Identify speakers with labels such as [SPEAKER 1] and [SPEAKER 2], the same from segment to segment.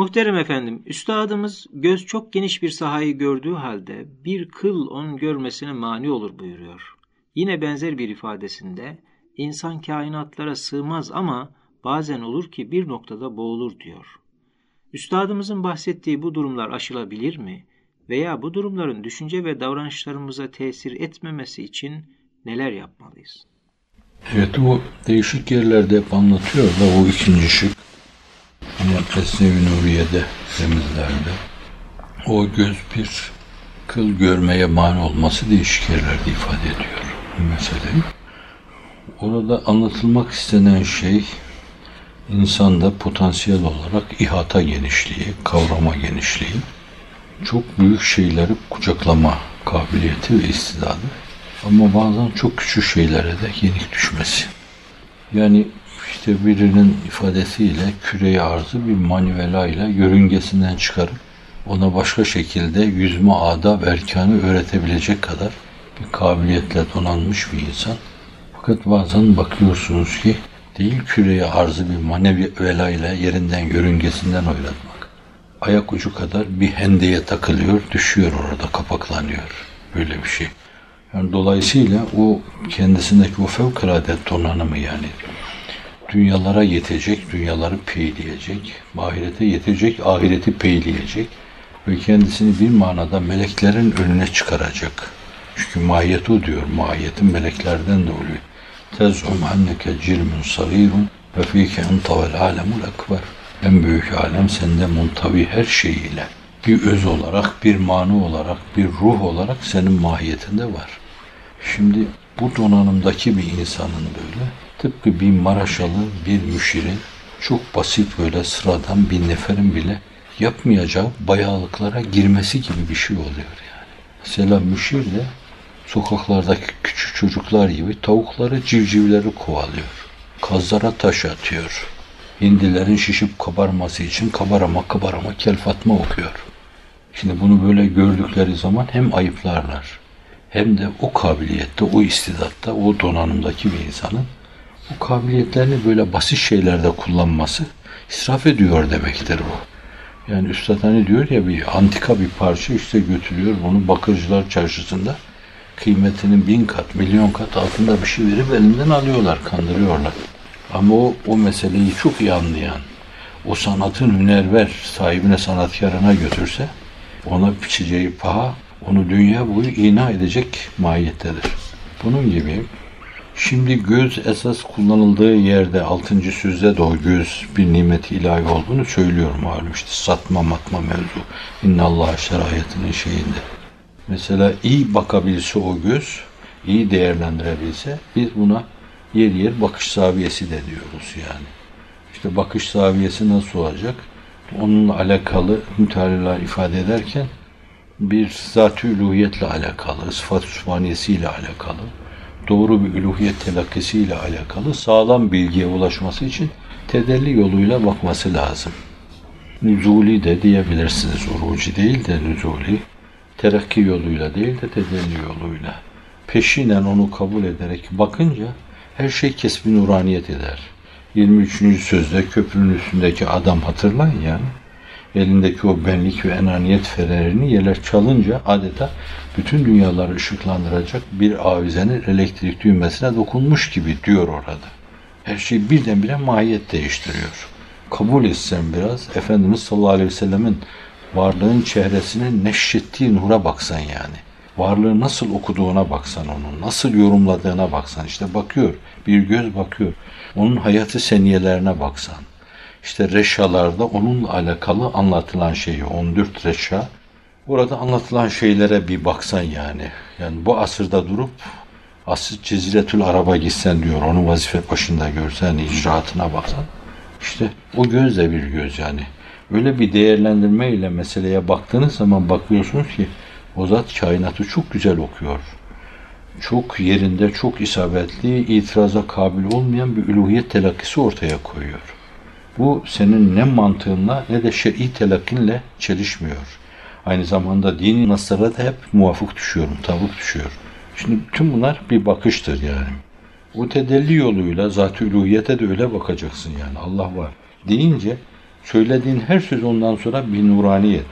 [SPEAKER 1] Muhterem efendim, üstadımız göz çok geniş bir sahayı gördüğü halde bir kıl onun görmesine mani olur buyuruyor. Yine benzer bir ifadesinde insan kainatlara sığmaz ama bazen olur ki bir noktada boğulur diyor. Üstadımızın bahsettiği bu durumlar aşılabilir mi? Veya bu durumların düşünce ve davranışlarımıza tesir etmemesi için neler yapmalıyız?
[SPEAKER 2] Evet o değişik yerlerde hep anlatıyor da o ikinci şık. Esnevi Nuriye'de temizlerde. O göz bir kıl görmeye mani olması değişik yerlerde ifade ediyor meseleyi. Orada anlatılmak istenen şey insanda potansiyel olarak ihata genişliği, kavrama genişliği, çok büyük şeyleri kucaklama kabiliyeti ve istidadı. Ama bazen çok küçük şeylere de yenik düşmesi. Yani işte birinin ifadesiyle küreyi arzı bir manivela ile yörüngesinden çıkarıp ona başka şekilde yüzme adab erkanı öğretebilecek kadar bir kabiliyetle donanmış bir insan. Fakat bazen bakıyorsunuz ki değil küreye arzı bir manevi ile yerinden yörüngesinden oynatmak. Ayak ucu kadar bir hendeye takılıyor, düşüyor orada, kapaklanıyor. Böyle bir şey. Yani dolayısıyla o kendisindeki o fevkalade donanımı yani dünyalara yetecek, dünyaları peyleyecek, ahirete yetecek, ahireti peyleyecek ve kendisini bir manada meleklerin önüne çıkaracak. Çünkü mahiyet o diyor, mahiyetin meleklerden de oluyor. Tezum anneke cirmun sagirun ve fike entavel alemul ekber. En büyük alem sende muntavi her şeyiyle. Bir öz olarak, bir manu olarak, bir ruh olarak senin mahiyetinde var. Şimdi bu donanımdaki bir insanın böyle tıpkı bir Maraşalı, bir müşirin çok basit böyle sıradan bir neferin bile yapmayacağı bayağılıklara girmesi gibi bir şey oluyor yani. Mesela müşir de sokaklardaki küçük çocuklar gibi tavukları, civcivleri kovalıyor. Kazlara taş atıyor. Hindilerin şişip kabarması için kabarama kabarama kel fatma okuyor. Şimdi bunu böyle gördükleri zaman hem ayıplarlar hem de o kabiliyette, o istidatta, o donanımdaki bir insanın bu kabiliyetlerini böyle basit şeylerde kullanması israf ediyor demektir bu. Yani Üstad hani diyor ya bir antika bir parça işte götürüyor bunu bakırcılar çarşısında kıymetinin bin kat, milyon kat altında bir şey verip elinden alıyorlar, kandırıyorlar. Ama o, o meseleyi çok iyi anlayan, o sanatın hünerver sahibine, sanatkarına götürse ona biçeceği paha onu dünya boyu ina edecek mahiyettedir. Bunun gibi şimdi göz esas kullanıldığı yerde altıncı sözde de o göz bir nimeti ilahi olduğunu söylüyor malum işte satma matma mevzu. İnna Allah şerayetinin şeyinde. Mesela iyi bakabilse o göz, iyi değerlendirebilse biz buna yer yer bakış zaviyesi de diyoruz yani. İşte bakış zaviyesi nasıl olacak? Onunla alakalı mütealliler ifade ederken bir zat-ı alakalı, sıfat ile alakalı, doğru bir üluhiyet telakkisiyle alakalı sağlam bilgiye ulaşması için tedelli yoluyla bakması lazım. Nüzuli de diyebilirsiniz. Uruci değil de nüzuli. Terakki yoluyla değil de tedelli yoluyla. Peşinen onu kabul ederek bakınca her şey kesbi nuraniyet eder. 23. sözde köprünün üstündeki adam hatırlayın yani elindeki o benlik ve enaniyet fenerini yerler çalınca adeta bütün dünyaları ışıklandıracak bir avizenin elektrik düğmesine dokunmuş gibi diyor orada. Her şey birdenbire mahiyet değiştiriyor. Kabul etsen biraz Efendimiz sallallahu aleyhi ve sellemin varlığın çehresine neşrettiği nura baksan yani. Varlığı nasıl okuduğuna baksan onun, nasıl yorumladığına baksan işte bakıyor, bir göz bakıyor. Onun hayatı seniyelerine baksan işte reşalarda onunla alakalı anlatılan şeyi 14 reşa burada anlatılan şeylere bir baksan yani. Yani bu asırda durup asır Ceziretül Araba gitsen diyor. Onun vazife başında görsen, icraatına baksan. işte o göz de bir göz yani. Öyle bir değerlendirme ile meseleye baktığınız zaman bakıyorsunuz ki o zat kainatı çok güzel okuyor. Çok yerinde, çok isabetli, itiraza kabil olmayan bir üluhiyet telakkisi ortaya koyuyor. Bu senin ne mantığınla ne de şer'i telakkinle çelişmiyor. Aynı zamanda dini naslara da hep muvafık düşüyor, mutabık düşüyor. Şimdi bütün bunlar bir bakıştır yani. O tedelli yoluyla zat-ı de öyle bakacaksın yani Allah var deyince Söylediğin her söz ondan sonra bir nuraniyet,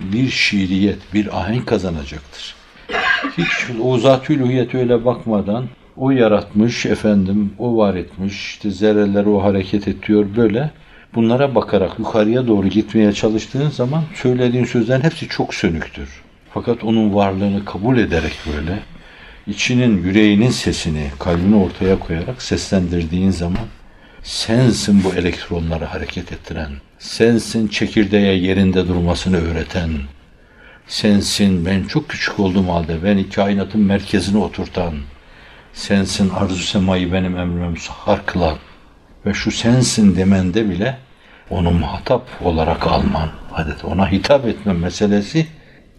[SPEAKER 2] bir şiiriyet, bir ahenk kazanacaktır. Hiç o zat-ı öyle bakmadan o yaratmış efendim, o var etmiş, işte zerreler o hareket ediyor böyle. Bunlara bakarak yukarıya doğru gitmeye çalıştığın zaman söylediğin sözlerin hepsi çok sönüktür. Fakat onun varlığını kabul ederek böyle içinin, yüreğinin sesini, kalbini ortaya koyarak seslendirdiğin zaman sensin bu elektronları hareket ettiren, sensin çekirdeğe yerinde durmasını öğreten, sensin ben çok küçük olduğum halde beni kainatın merkezine oturtan, sensin arzu semayı benim emrime müsahhar kılan ve şu sensin demende bile onu muhatap olarak alman, adet ona hitap etme meselesi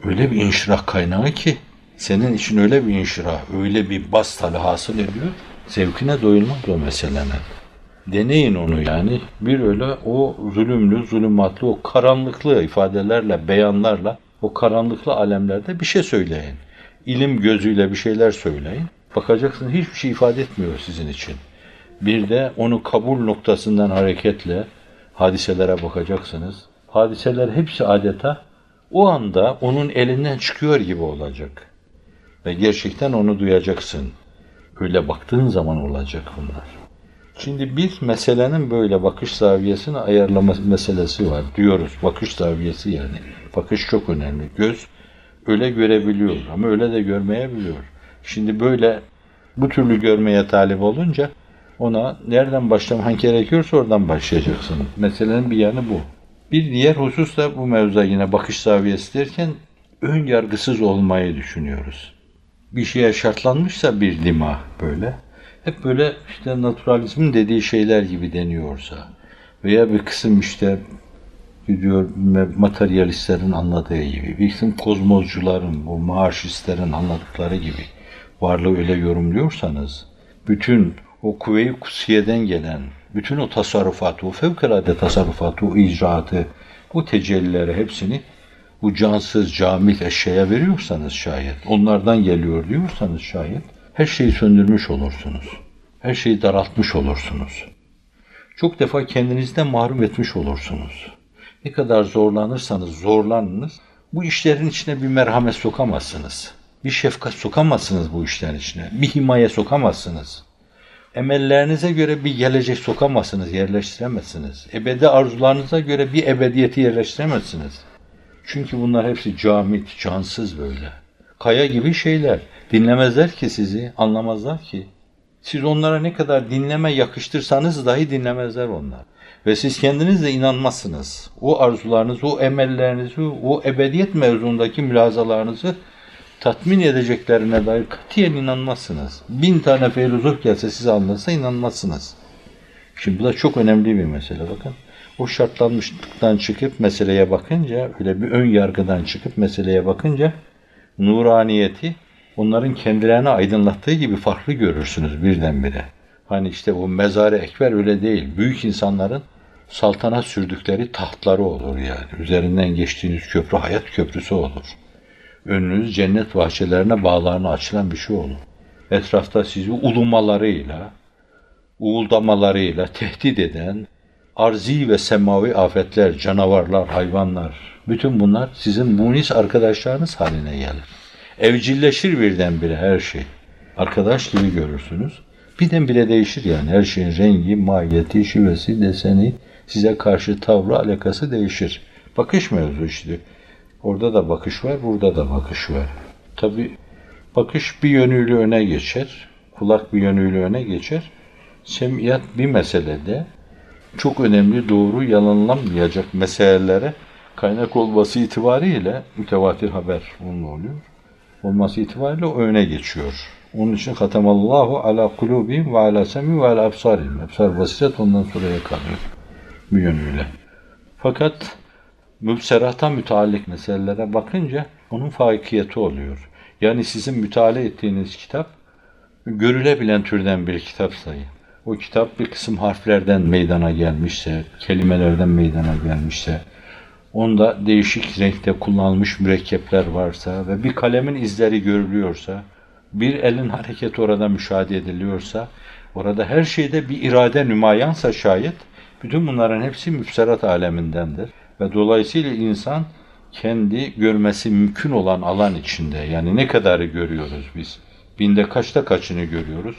[SPEAKER 2] öyle bir inşirah kaynağı ki senin için öyle bir inşirah, öyle bir bas tabi hasıl ediyor. Zevkine doyulmaz o meselenin. Deneyin onu yani. Bir öyle o zulümlü, zulümatlı, o karanlıklı ifadelerle, beyanlarla o karanlıklı alemlerde bir şey söyleyin. İlim gözüyle bir şeyler söyleyin. Bakacaksın hiçbir şey ifade etmiyor sizin için. Bir de onu kabul noktasından hareketle hadiselere bakacaksınız. Hadiseler hepsi adeta o anda onun elinden çıkıyor gibi olacak. Ve gerçekten onu duyacaksın. Öyle baktığın zaman olacak bunlar. Şimdi bir meselenin böyle bakış zaviyesini ayarlama meselesi var. Diyoruz bakış zaviyesi yani. Bakış çok önemli. Göz öyle görebiliyor ama öyle de görmeyebiliyor. Şimdi böyle bu türlü görmeye talip olunca ona nereden başlaman gerekiyorsa oradan başlayacaksın. Meselenin bir yanı bu. Bir diğer husus da bu mevzuda yine bakış zaviyesi derken ön yargısız olmayı düşünüyoruz. Bir şeye şartlanmışsa bir lima böyle, hep böyle işte naturalizmin dediği şeyler gibi deniyorsa veya bir kısım işte diyor materyalistlerin anladığı gibi, bir kısım kozmozcuların, bu marşistlerin anladıkları gibi varlığı öyle yorumluyorsanız, bütün o kuvve-i kutsiyeden gelen, bütün o tasarrufatı, o fevkalade tasarrufatı, o icraatı, bu tecellileri hepsini bu cansız camit eşyaya veriyorsanız şayet, onlardan geliyor diyorsanız şayet, her şeyi söndürmüş olursunuz. Her şeyi daraltmış olursunuz. Çok defa kendinizden mahrum etmiş olursunuz. Ne kadar zorlanırsanız zorlanınız, bu işlerin içine bir merhamet sokamazsınız. Bir şefkat sokamazsınız bu işlerin içine. Bir himaye sokamazsınız. Emellerinize göre bir gelecek sokamazsınız, yerleştiremezsiniz. Ebedi arzularınıza göre bir ebediyeti yerleştiremezsiniz. Çünkü bunlar hepsi camit, cansız böyle. Kaya gibi şeyler. Dinlemezler ki sizi, anlamazlar ki. Siz onlara ne kadar dinleme yakıştırsanız dahi dinlemezler onlar. Ve siz kendiniz de inanmazsınız. O arzularınızı, o emellerinizi, o ebediyet mevzundaki mülazalarınızı tatmin edeceklerine dair katiyen inanmazsınız. Bin tane filozof gelse size anlatsa inanmazsınız. Şimdi bu da çok önemli bir mesele bakın. O şartlanmışlıktan çıkıp meseleye bakınca, öyle bir ön yargıdan çıkıp meseleye bakınca nuraniyeti onların kendilerini aydınlattığı gibi farklı görürsünüz birdenbire. Hani işte o mezarı ekber öyle değil. Büyük insanların saltanat sürdükleri tahtları olur yani. Üzerinden geçtiğiniz köprü hayat köprüsü olur. Önünüz cennet bahçelerine bağlarına açılan bir şey olur. Etrafta sizi ulumalarıyla, uğuldamalarıyla tehdit eden arzi ve semavi afetler, canavarlar, hayvanlar, bütün bunlar sizin munis arkadaşlarınız haline gelir. Evcilleşir birdenbire her şey. Arkadaş gibi görürsünüz. Birdenbire değişir yani her şeyin rengi, mahiyeti, şivesi, deseni, size karşı tavrı, alakası değişir. Bakış mevzu işte. Orada da bakış var, burada da bakış var. Tabi bakış bir yönüyle öne geçer, kulak bir yönüyle öne geçer. Semiyat bir meselede çok önemli, doğru, yalanlanmayacak meselelere kaynak olması itibariyle mütevatir haber onun oluyor. Olması itibariyle öne geçiyor. Onun için katamallahu ala kulubihim ve ala semi ve ala absarihim. Absar basiret ondan sonraya kalıyor. Bu yönüyle. Fakat mübserata müteallik meselelere bakınca onun fakiyeti oluyor. Yani sizin müteala ettiğiniz kitap görülebilen türden bir kitap sayı. O kitap bir kısım harflerden meydana gelmişse, kelimelerden meydana gelmişse, onda değişik renkte kullanılmış mürekkepler varsa ve bir kalemin izleri görülüyorsa, bir elin hareketi orada müşahede ediliyorsa, orada her şeyde bir irade nümayansa şayet, Bütün bunların hepsi müfserat alemindendir. Ve dolayısıyla insan kendi görmesi mümkün olan alan içinde yani ne kadarı görüyoruz biz? Binde kaçta kaçını görüyoruz?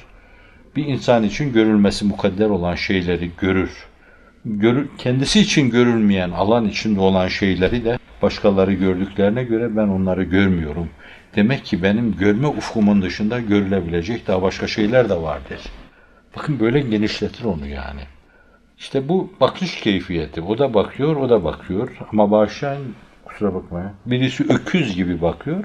[SPEAKER 2] Bir insan için görülmesi mukadder olan şeyleri görür. Görür, kendisi için görülmeyen alan içinde olan şeyleri de başkaları gördüklerine göre ben onları görmüyorum. Demek ki benim görme ufkumun dışında görülebilecek daha başka şeyler de vardır. Bakın böyle genişletir onu yani. İşte bu bakış keyfiyeti. O da bakıyor, o da bakıyor. Ama bağışlayın, kusura bakmayın. Birisi öküz gibi bakıyor,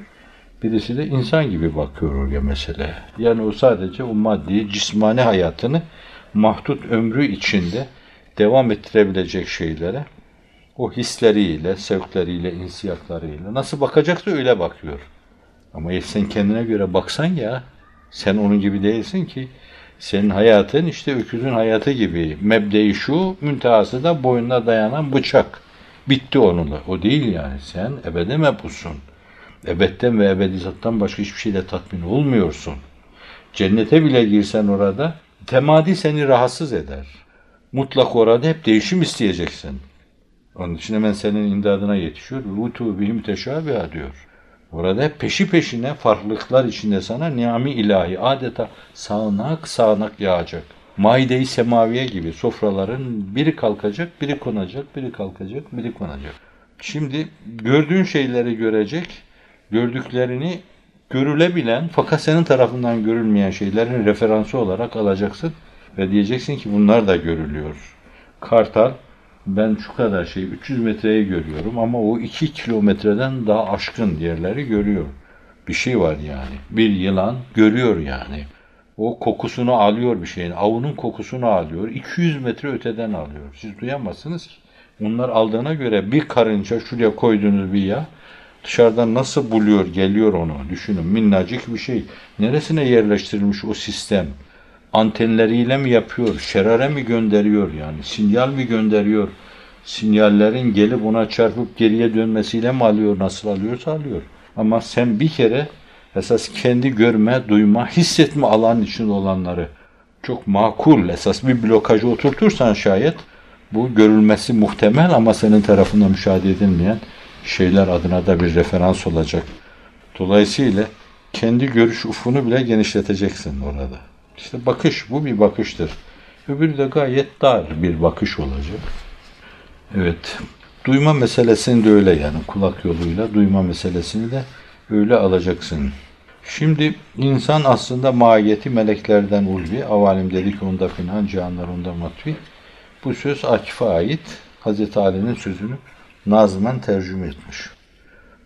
[SPEAKER 2] birisi de insan gibi bakıyor oraya mesele. Yani o sadece o maddi, cismani hayatını mahdut ömrü içinde devam ettirebilecek şeylere o hisleriyle, sevkleriyle, insiyaklarıyla nasıl bakacaksa öyle bakıyor. Ama sen kendine göre baksan ya, sen onun gibi değilsin ki. Senin hayatın işte öküzün hayatı gibi. Mebdeyi şu, müntehası da boynuna dayanan bıçak. Bitti onunla. O değil yani. Sen ebede mebhusun. Ebedden ve ebedizattan başka hiçbir şeyle tatmin olmuyorsun. Cennete bile girsen orada temadi seni rahatsız eder. Mutlak orada hep değişim isteyeceksin. Onun için hemen senin imdadına yetişiyor. Vutu bihim teşabiha diyor. Orada peşi peşine farklılıklar içinde sana niami ilahi adeta sağanak sağanak yağacak. Maide-i semaviye gibi sofraların biri kalkacak, biri konacak, biri kalkacak, biri konacak. Şimdi gördüğün şeyleri görecek, gördüklerini görülebilen fakat senin tarafından görülmeyen şeylerin referansı olarak alacaksın ve diyeceksin ki bunlar da görülüyor. Kartal ben şu kadar şey 300 metreyi görüyorum ama o 2 kilometreden daha aşkın yerleri görüyor. Bir şey var yani. Bir yılan görüyor yani. O kokusunu alıyor bir şeyin. Avının kokusunu alıyor. 200 metre öteden alıyor. Siz duyamazsınız ki. Onlar aldığına göre bir karınca şuraya koyduğunuz bir yağ dışarıdan nasıl buluyor, geliyor onu. Düşünün minnacık bir şey. Neresine yerleştirilmiş o sistem? Antenleriyle mi yapıyor, şerare mi gönderiyor yani, sinyal mi gönderiyor, sinyallerin gelip ona çarpıp geriye dönmesiyle mi alıyor, nasıl alıyorsa alıyor. Ama sen bir kere esas kendi görme, duyma, hissetme alan için olanları çok makul esas bir blokajı oturtursan şayet bu görülmesi muhtemel ama senin tarafından müşahede edilmeyen şeyler adına da bir referans olacak. Dolayısıyla kendi görüş ufunu bile genişleteceksin orada. İşte bakış bu bir bakıştır. Öbürü de gayet dar bir bakış olacak. Evet. Duyma meselesini de öyle yani kulak yoluyla duyma meselesini de öyle alacaksın. Şimdi insan aslında mahiyeti meleklerden ulvi. Avalim dedik onda finan, cihanlar onda matvi. Bu söz Akif'e ait. Hazreti Ali'nin sözünü nazmen tercüme etmiş.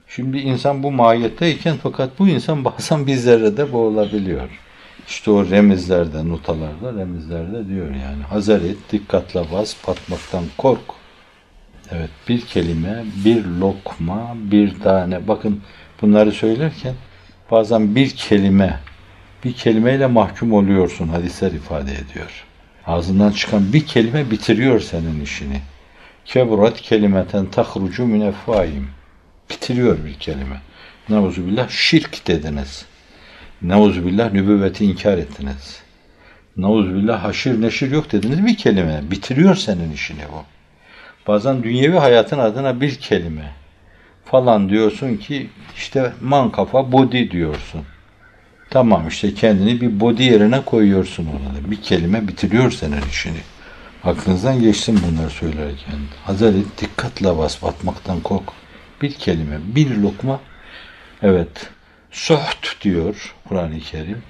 [SPEAKER 2] Şimdi insan bu mahiyetteyken fakat bu insan bazen bizlere de boğulabiliyor. İşte o remizlerde, notalarda, remizlerde diyor yani. Hazır et, dikkatle bas, patmaktan kork. Evet, bir kelime, bir lokma, bir tane. Bakın bunları söylerken bazen bir kelime, bir kelimeyle mahkum oluyorsun hadisler ifade ediyor. Ağzından çıkan bir kelime bitiriyor senin işini. Keburat kelimeten tahrucu min Bitiriyor bir kelime. Neuzubillah şirk dediniz. Neuzubillah nübüvveti inkar ettiniz. Neuzubillah haşir neşir yok dediniz bir kelime. Bitiriyor senin işini bu. Bazen dünyevi hayatın adına bir kelime falan diyorsun ki işte man kafa body diyorsun. Tamam işte kendini bir body yerine koyuyorsun orada. Bir kelime bitiriyor senin işini. Aklınızdan geçsin bunları söylerken. Hazreti dikkatle bas batmaktan kork. Bir kelime, bir lokma. Evet, Suht diyor Kur'an-ı Kerim.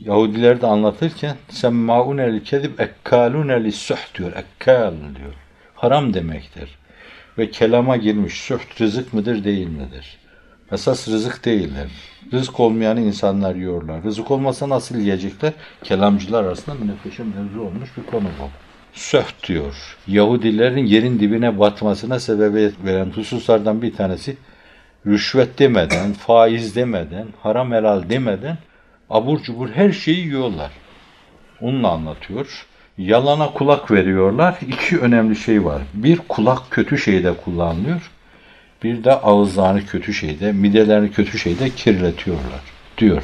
[SPEAKER 2] Yahudiler de anlatırken semmâune kezib ekkalune lissuht diyor. Ekkal diyor. Haram demektir. Ve kelama girmiş. Suht rızık mıdır değil midir? Esas rızık değildir. Rızık olmayanı insanlar yiyorlar. Rızık olmasa nasıl yiyecekler? Kelamcılar arasında münefeşe mevzu olmuş bir konu bu. Söht diyor. Yahudilerin yerin dibine batmasına sebebiyet veren hususlardan bir tanesi rüşvet demeden, faiz demeden, haram helal demeden abur cubur her şeyi yiyorlar. Onunla anlatıyor. Yalana kulak veriyorlar. İki önemli şey var. Bir kulak kötü şeyde kullanılıyor. Bir de ağızlarını kötü şeyde, midelerini kötü şeyde kirletiyorlar diyor.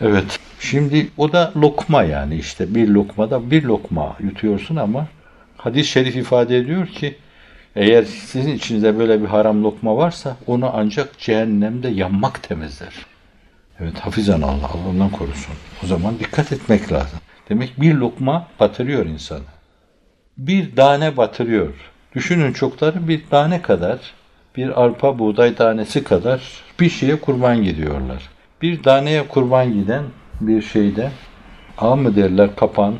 [SPEAKER 2] Evet. Şimdi o da lokma yani işte bir lokmada bir lokma yutuyorsun ama Hadis-i şerif ifade ediyor ki eğer sizin içinizde böyle bir haram lokma varsa onu ancak cehennemde yanmak temizler. Evet hafizan Allah, Allah ondan korusun. O zaman dikkat etmek lazım. Demek bir lokma batırıyor insanı. Bir tane batırıyor. Düşünün çokları bir tane kadar, bir arpa buğday tanesi kadar bir şeye kurban gidiyorlar. Bir taneye kurban giden bir şeyde ağ mı derler kapan,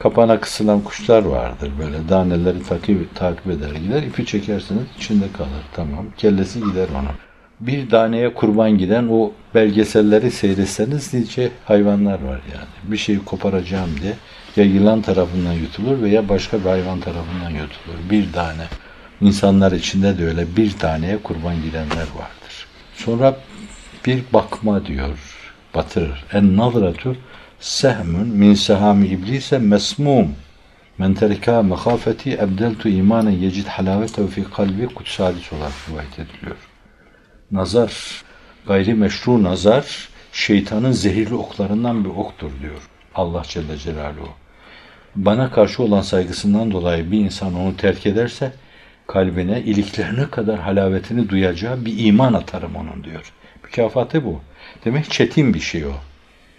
[SPEAKER 2] kapana kısılan kuşlar vardır. Böyle daneleri takip, takip eder gider. ipi çekersiniz içinde kalır. Tamam. Kellesi gider onun. Bir taneye kurban giden o belgeselleri seyretseniz nice hayvanlar var yani. Bir şeyi koparacağım diye ya yılan tarafından yutulur veya başka bir hayvan tarafından yutulur. Bir tane. İnsanlar içinde de öyle bir taneye kurban gidenler vardır. Sonra bir bakma diyor, batırır. En nazratu sehmun min sehami iblise mesmum. Men terika mehafeti ebdeltu imanen yecid halavetehu fi kalbi kutsi hadis olarak rivayet ediliyor. Nazar, gayri meşru nazar, şeytanın zehirli oklarından bir oktur diyor Allah Celle Celaluhu. Bana karşı olan saygısından dolayı bir insan onu terk ederse, kalbine iliklerine kadar halavetini duyacağı bir iman atarım onun diyor. Mükafatı bu. Demek çetin bir şey o.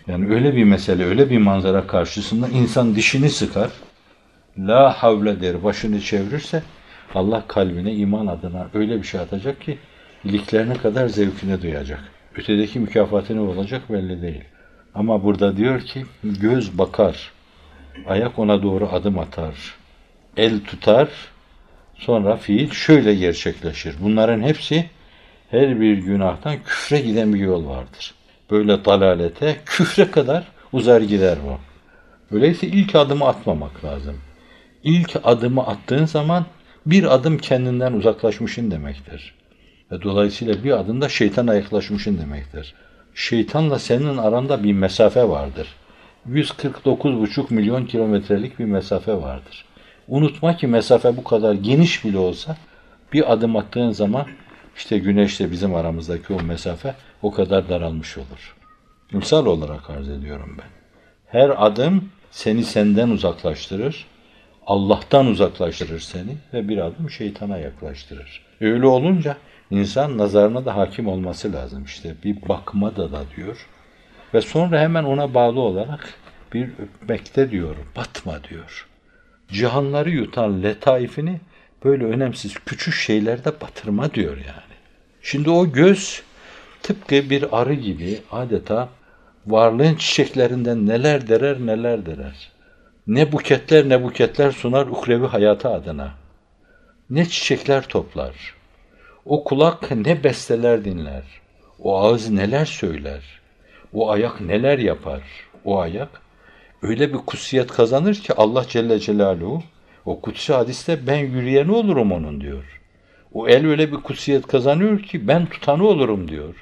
[SPEAKER 2] Yani öyle bir mesele, öyle bir manzara karşısında insan dişini sıkar, la havle der, başını çevirirse Allah kalbine iman adına öyle bir şey atacak ki iliklerine kadar zevkine duyacak. Ötedeki mükafatı ne olacak belli değil. Ama burada diyor ki göz bakar, ayak ona doğru adım atar, el tutar, sonra fiil şöyle gerçekleşir. Bunların hepsi her bir günahtan küfre giden bir yol vardır. Böyle dalalete, küfre kadar uzar gider bu. Öyleyse ilk adımı atmamak lazım. İlk adımı attığın zaman bir adım kendinden uzaklaşmışın demektir. Ve dolayısıyla bir adım da şeytana yaklaşmışın demektir. Şeytanla senin aranda bir mesafe vardır. 149,5 milyon kilometrelik bir mesafe vardır. Unutma ki mesafe bu kadar geniş bile olsa bir adım attığın zaman işte güneşle bizim aramızdaki o mesafe o kadar daralmış olur. Misal olarak arz ediyorum ben. Her adım seni senden uzaklaştırır, Allah'tan uzaklaştırır seni ve bir adım şeytana yaklaştırır. Öyle olunca insan nazarına da hakim olması lazım. İşte bir bakma da da diyor. Ve sonra hemen ona bağlı olarak bir öpmekte diyor, batma diyor. Cihanları yutan letaifini böyle önemsiz küçük şeylerde batırma diyor yani. Şimdi o göz tıpkı bir arı gibi adeta varlığın çiçeklerinden neler derer neler derer. Ne buketler ne buketler sunar ukrevi hayatı adına. Ne çiçekler toplar. O kulak ne besteler dinler. O ağız neler söyler. O ayak neler yapar. O ayak öyle bir kutsiyet kazanır ki Allah Celle Celaluhu o kutsi hadiste ben yürüyeni olurum onun diyor. O el öyle bir kutsiyet kazanıyor ki ben tutanı olurum diyor.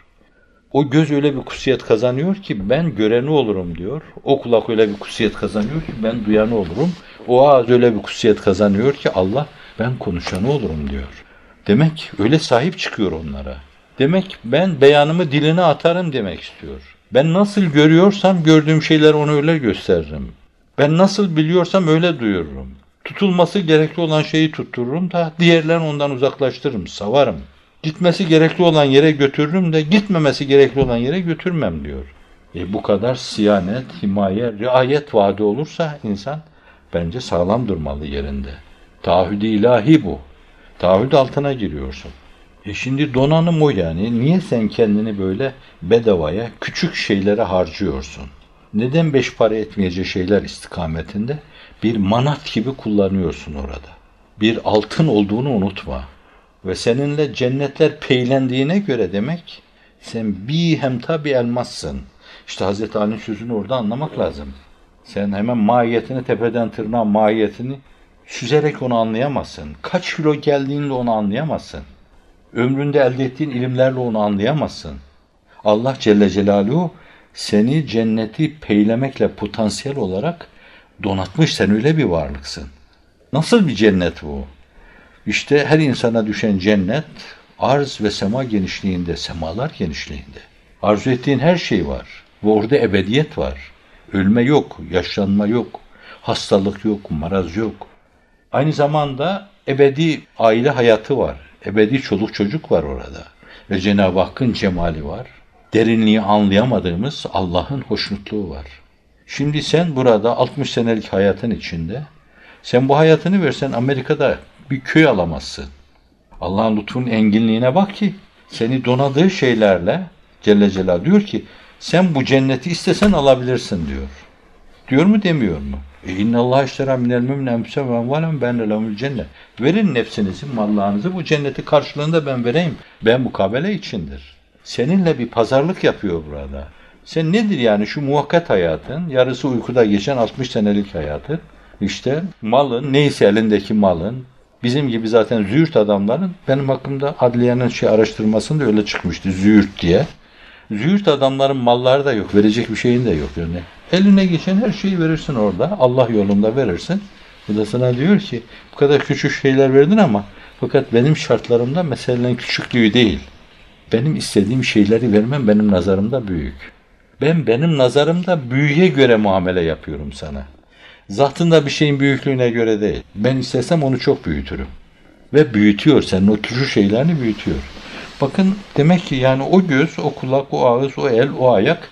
[SPEAKER 2] O göz öyle bir kutsiyet kazanıyor ki ben göreni olurum diyor. O kulak öyle bir kutsiyet kazanıyor ki ben duyanı olurum. O ağız öyle bir kutsiyet kazanıyor ki Allah ben konuşanı olurum diyor. Demek öyle sahip çıkıyor onlara. Demek ben beyanımı diline atarım demek istiyor. Ben nasıl görüyorsam gördüğüm şeyler onu öyle gösteririm. Ben nasıl biliyorsam öyle duyururum. Tutulması gerekli olan şeyi tuttururum da diğerlerini ondan uzaklaştırırım, savarım. Gitmesi gerekli olan yere götürürüm de gitmemesi gerekli olan yere götürmem diyor. E bu kadar siyanet, himaye, riayet vaadi olursa insan bence sağlam durmalı yerinde. Taahhüd-i ilahi bu. Taahhüd altına giriyorsun. E şimdi donanım o yani. Niye sen kendini böyle bedavaya, küçük şeylere harcıyorsun? Neden beş para etmeyecek şeyler istikametinde bir manat gibi kullanıyorsun orada? Bir altın olduğunu unutma. Ve seninle cennetler peylendiğine göre demek sen bir hemta bir elmassın. İşte Hazreti Ali'nin sözünü orada anlamak lazım. Sen hemen mahiyetini tepeden tırnağa mahiyetini süzerek onu anlayamazsın. Kaç kilo geldiğinde onu anlayamazsın. Ömründe elde ettiğin ilimlerle onu anlayamazsın. Allah Celle Celaluhu seni cenneti peylemekle potansiyel olarak donatmış. Sen öyle bir varlıksın. Nasıl bir cennet bu? İşte her insana düşen cennet arz ve sema genişliğinde, semalar genişliğinde. Arzu ettiğin her şey var. Ve orada ebediyet var. Ölme yok, yaşlanma yok, hastalık yok, maraz yok. Aynı zamanda ebedi aile hayatı var. Ebedi çoluk çocuk var orada. Ve Cenab-ı Hakk'ın cemali var. Derinliği anlayamadığımız Allah'ın hoşnutluğu var. Şimdi sen burada 60 senelik hayatın içinde sen bu hayatını versen Amerika'da bir köy alamazsın. Allah'ın lütfunun enginliğine bak ki seni donadığı şeylerle Celle Celal diyor ki sen bu cenneti istesen alabilirsin diyor. Diyor mu demiyor mu? E inna Allah iştera minel mümine enfusem ve amvalen ben lehumul cennet. Verin nefsinizi, mallarınızı bu cenneti karşılığında ben vereyim. Ben mukabele içindir. Seninle bir pazarlık yapıyor burada. Sen nedir yani şu muhakkat hayatın, yarısı uykuda geçen 60 senelik hayatı. İşte malın, neyse elindeki malın, bizim gibi zaten züğürt adamların, benim hakkımda adliyenin şey araştırmasında öyle çıkmıştı züğürt diye. Züğürt adamların malları da yok, verecek bir şeyin de yok yani. Eline geçen her şeyi verirsin orada, Allah yolunda verirsin. Bu da sana diyor ki, bu kadar küçük şeyler verdin ama fakat benim şartlarımda meselenin küçüklüğü değil. Benim istediğim şeyleri vermem benim nazarımda büyük. Ben benim nazarımda büyüye göre muamele yapıyorum sana. Zatında bir şeyin büyüklüğüne göre değil. Ben istesem onu çok büyütürüm. Ve büyütüyor senin o küçük şeylerini büyütüyor. Bakın demek ki yani o göz, o kulak, o ağız, o el, o ayak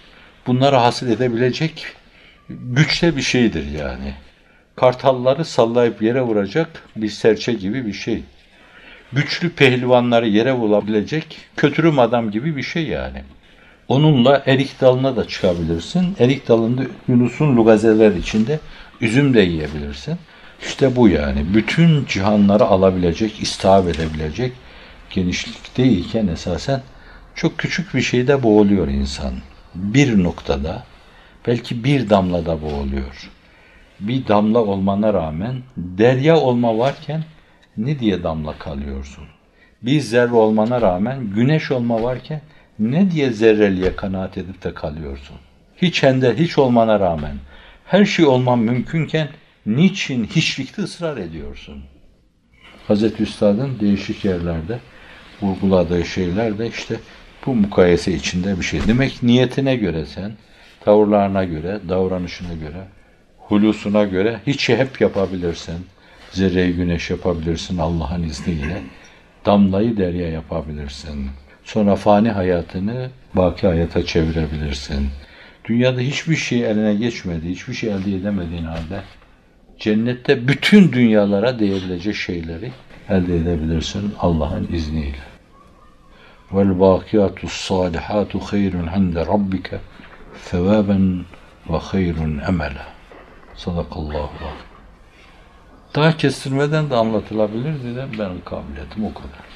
[SPEAKER 2] bunları hasıl edebilecek güçte bir şeydir yani. Kartalları sallayıp yere vuracak bir serçe gibi bir şey. Güçlü pehlivanları yere vurabilecek kötürüm adam gibi bir şey yani. Onunla erik dalına da çıkabilirsin. Erik dalında Yunus'un lugazeler içinde üzüm de yiyebilirsin. İşte bu yani. Bütün cihanları alabilecek, istihap edebilecek genişlikteyken esasen çok küçük bir şeyde boğuluyor insan. Bir noktada, belki bir damlada boğuluyor. Bir damla olmana rağmen derya olma varken ne diye damla kalıyorsun? Bir zerre olmana rağmen güneş olma varken ne diye zerreliğe kanaat edip de kalıyorsun? Hiç ender, hiç olmana rağmen her şey olman mümkünken niçin hiçlikte ısrar ediyorsun? Hazreti Üstad'ın değişik yerlerde vurguladığı şeyler de işte bu mukayese içinde bir şey. Demek niyetine göre sen, tavırlarına göre, davranışına göre, hulusuna göre hiç hep yapabilirsin. Zerreyi güneş yapabilirsin Allah'ın izniyle. Damlayı derya yapabilirsin. Sonra fani hayatını baki hayata çevirebilirsin. Dünyada hiçbir şey eline geçmedi, hiçbir şey elde edemediğin halde cennette bütün dünyalara değebilecek şeyleri elde edebilirsin Allah'ın izniyle. Vel bakiyatu salihatu hayrun inde rabbike sevaben ve hayrun emela. Sadakallahu Daha kestirmeden de anlatılabilirdi de benim kabiliyetim o kadar.